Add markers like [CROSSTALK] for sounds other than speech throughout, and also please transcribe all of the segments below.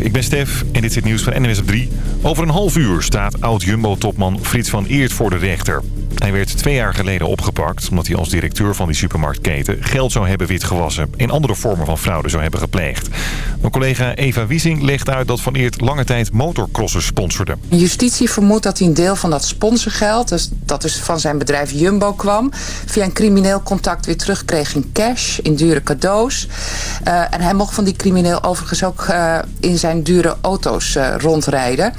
Ik ben Stef en dit is het nieuws van NWS op 3. Over een half uur staat oud-Jumbo-topman Frits van Eert voor de rechter. Hij werd twee jaar geleden opgepakt omdat hij als directeur van die supermarktketen geld zou hebben witgewassen en andere vormen van fraude zou hebben gepleegd. Mijn collega Eva Wiesing legt uit dat Van Eert lange tijd motocrossers sponsorde. Justitie vermoedt dat hij een deel van dat sponsorgeld, dus dat dus van zijn bedrijf Jumbo kwam, via een crimineel contact weer terugkreeg in cash, in dure cadeaus. Uh, en hij mocht van die crimineel overigens ook uh, in zijn dure auto's uh, rondrijden.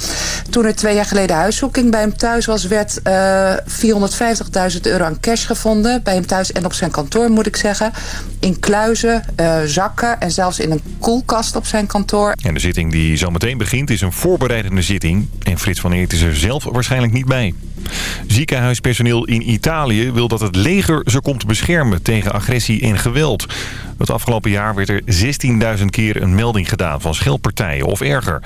Toen er twee jaar geleden huiszoeking bij hem thuis was, werd 450.000 euro aan cash gevonden. Bij hem thuis en op zijn kantoor moet ik zeggen. In kluizen, zakken en zelfs in een koelkast op zijn kantoor. En de zitting die zo meteen begint is een voorbereidende zitting. En Frits van Eert is er zelf waarschijnlijk niet bij. Ziekenhuispersoneel in Italië wil dat het leger ze komt beschermen tegen agressie en geweld. Het afgelopen jaar werd er 16.000 keer een melding gedaan van scheldpartijen of erger.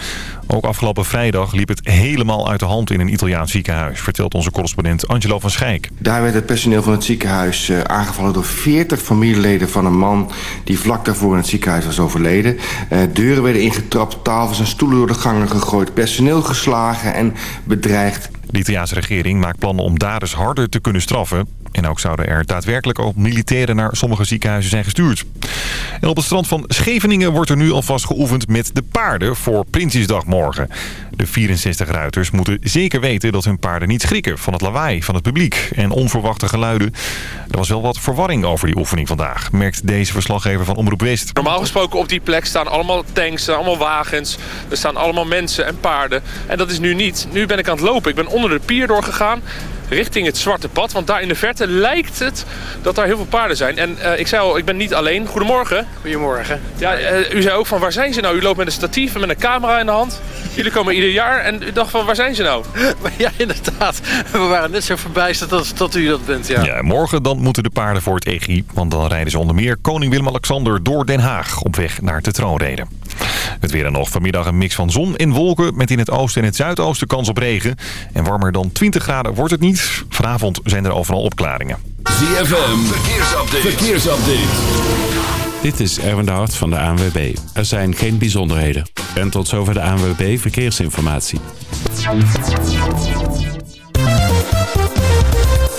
Ook afgelopen vrijdag liep het helemaal uit de hand in een Italiaans ziekenhuis, vertelt onze correspondent Angelo van Schijk. Daar werd het personeel van het ziekenhuis uh, aangevallen door 40 familieleden van een man die vlak daarvoor in het ziekenhuis was overleden. Uh, deuren werden ingetrapt, tafels en stoelen door de gangen gegooid, personeel geslagen en bedreigd. De Italiaanse regering maakt plannen om daders harder te kunnen straffen. En ook zouden er daadwerkelijk ook militairen naar sommige ziekenhuizen zijn gestuurd. En op het strand van Scheveningen wordt er nu alvast geoefend met de paarden voor Prinsjesdag morgen. De 64 ruiters moeten zeker weten dat hun paarden niet schrikken van het lawaai van het publiek en onverwachte geluiden. Er was wel wat verwarring over die oefening vandaag, merkt deze verslaggever van Omroep West. Normaal gesproken op die plek staan allemaal tanks, allemaal wagens, er staan allemaal mensen en paarden. En dat is nu niet. Nu ben ik aan het lopen. Ik ben onder de pier doorgegaan richting het Zwarte Pad. Want daar in de verte lijkt het dat daar heel veel paarden zijn. En uh, ik zei al, ik ben niet alleen. Goedemorgen. Goedemorgen. Ja, uh, u zei ook van waar zijn ze nou? U loopt met een statief en met een camera in de hand. Jullie komen ieder jaar en u dacht van waar zijn ze nou? [LAUGHS] ja, inderdaad. We waren net zo verbijsterd dat, dat u dat bent, ja. ja. Morgen dan moeten de paarden voor het EGI. Want dan rijden ze onder meer koning Willem-Alexander door Den Haag op weg naar de troonrede. Het weer en nog vanmiddag een mix van zon en wolken met in het oosten en het zuidoosten kans op regen. En warmer dan 20 graden wordt het niet. Vanavond zijn er overal opklaringen. ZFM, verkeersupdate. verkeersupdate. Dit is Erwin de Hart van de ANWB. Er zijn geen bijzonderheden. En tot zover de ANWB Verkeersinformatie.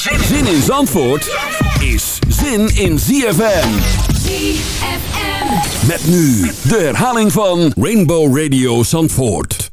Zin in Zandvoort is zin in ZFM. ZFM. Met nu de herhaling van Rainbow Radio Zandvoort.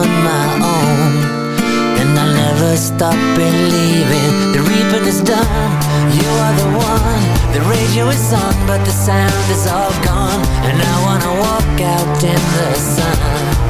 on my own. And I'll never stop believing The reaping is done. You are the one The radio is on But the sound is all gone. And I wanna walk out in the sun.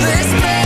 This mess.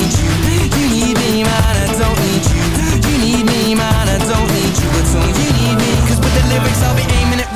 You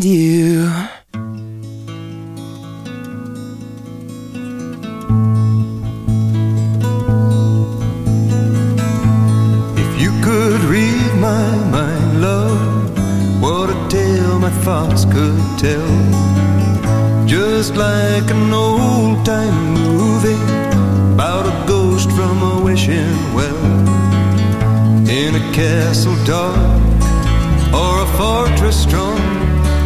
Need you. If you could read my mind, love, what a tale my thoughts could tell. Just like an old time movie about a ghost from a wishing well. In a castle dark or a fortress strong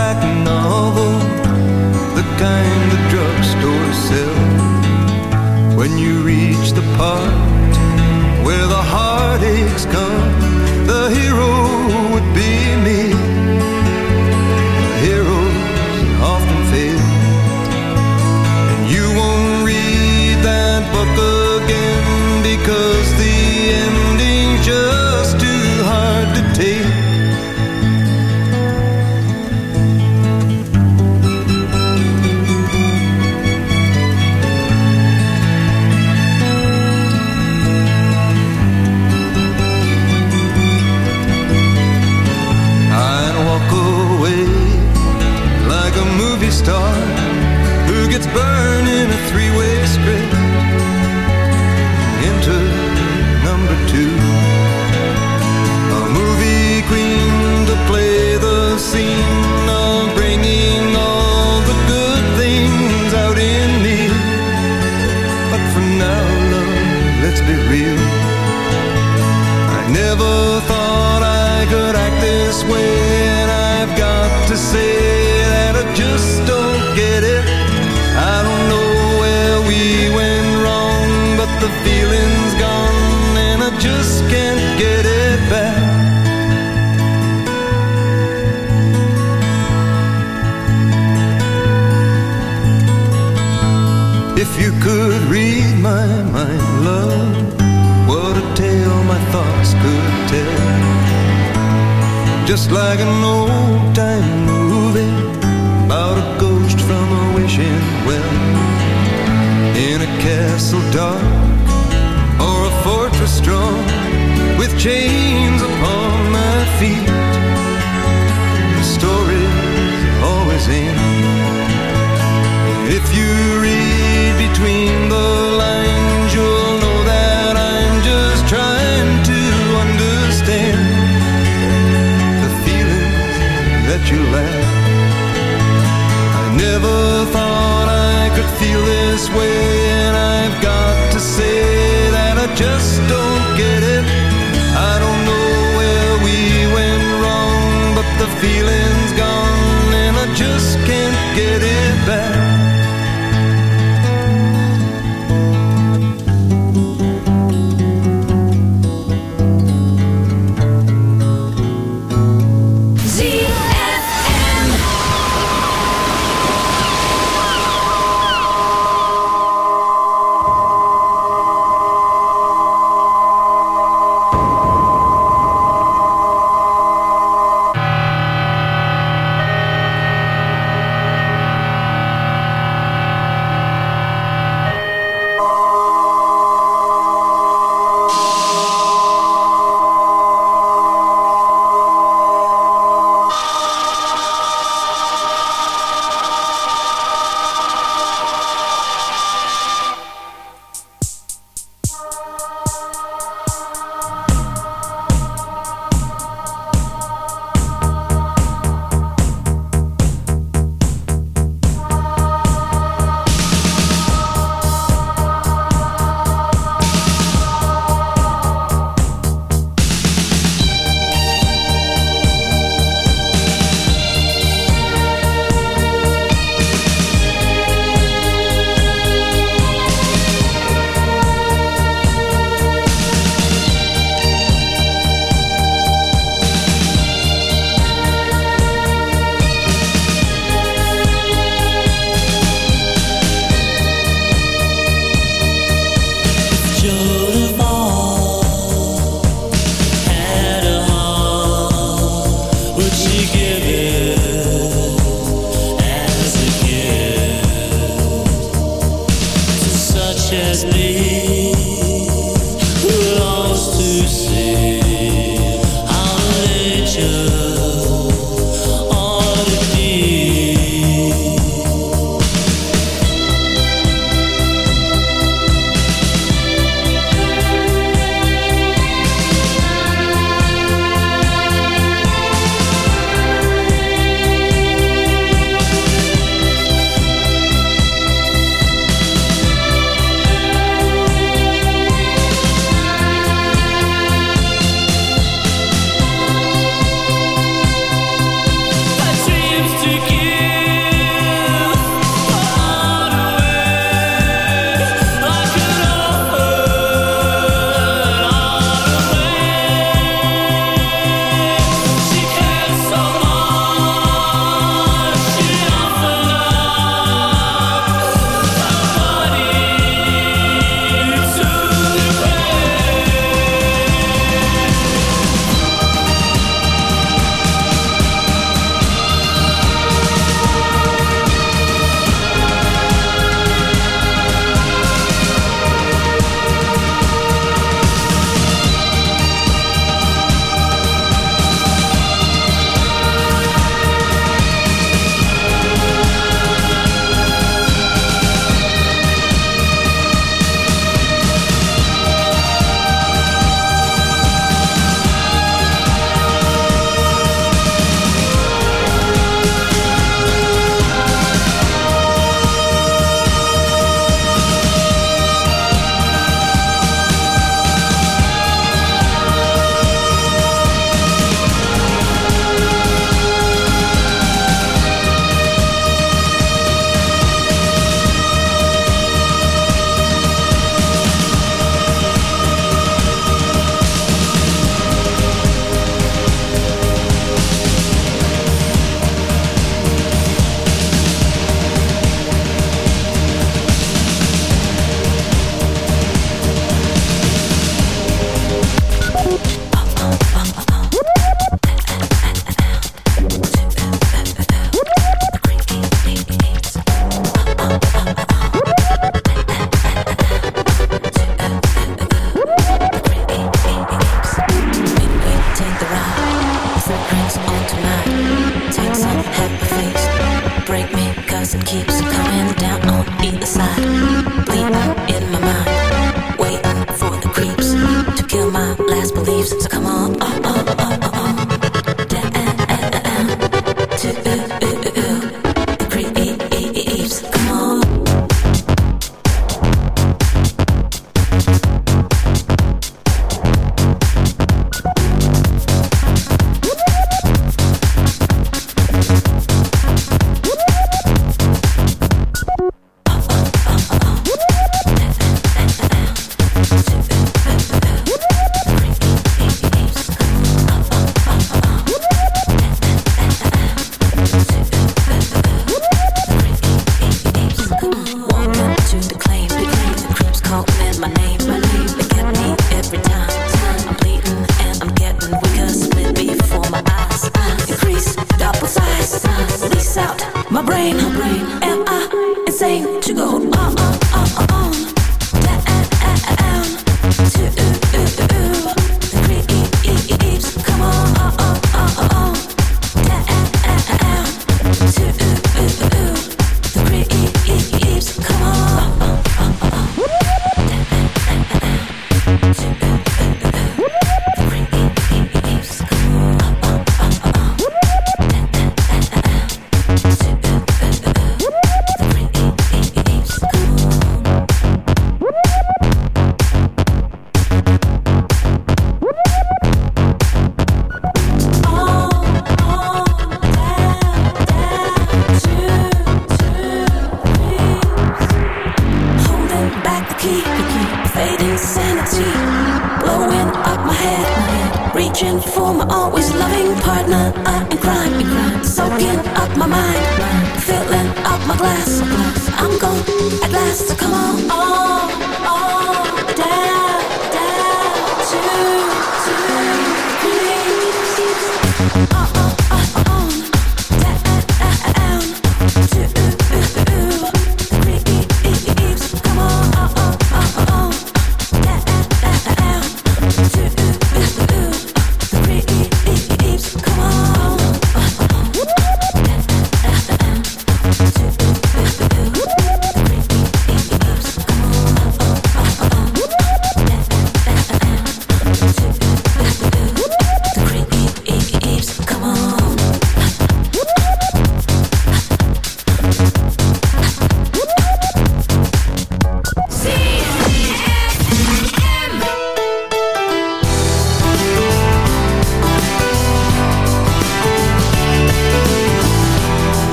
paperback novel, the kind the drugstore sells. When you reach the part like an old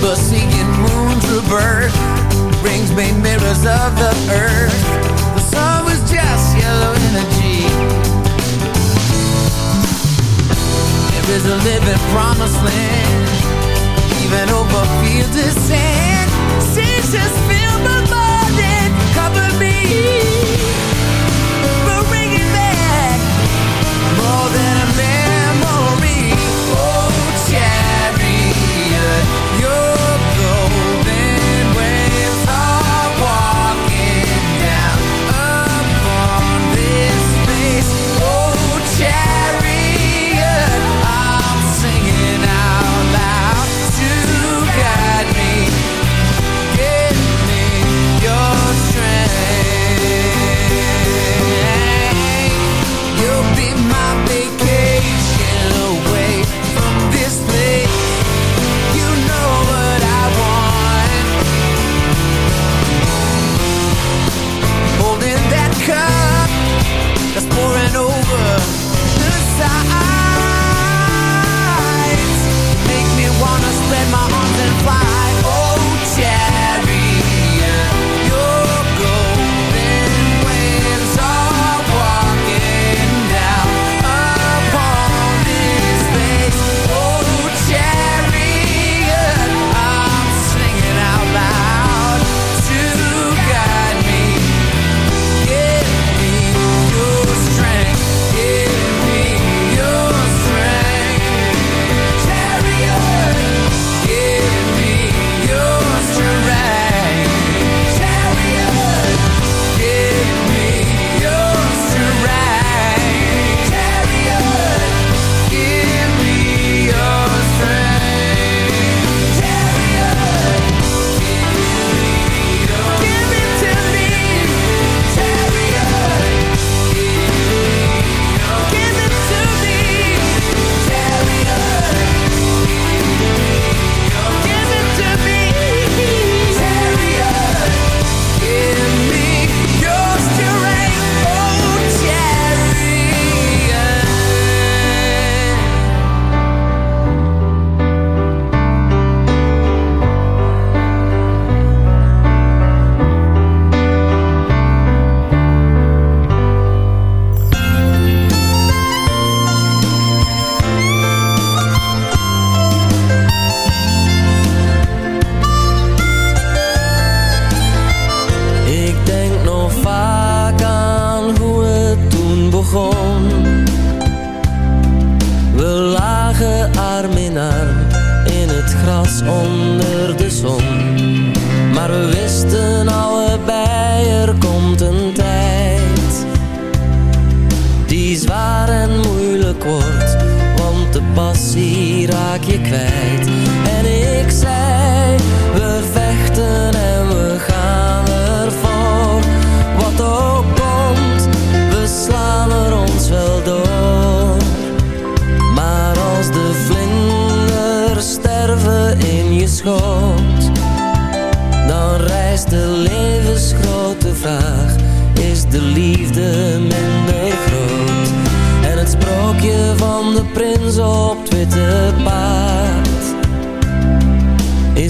But seeing moon's rebirth Rings made mirrors of the earth. The sun was just yellow energy. There is a living promised land. Even over fields of sand. Seas just fill the morning Cover me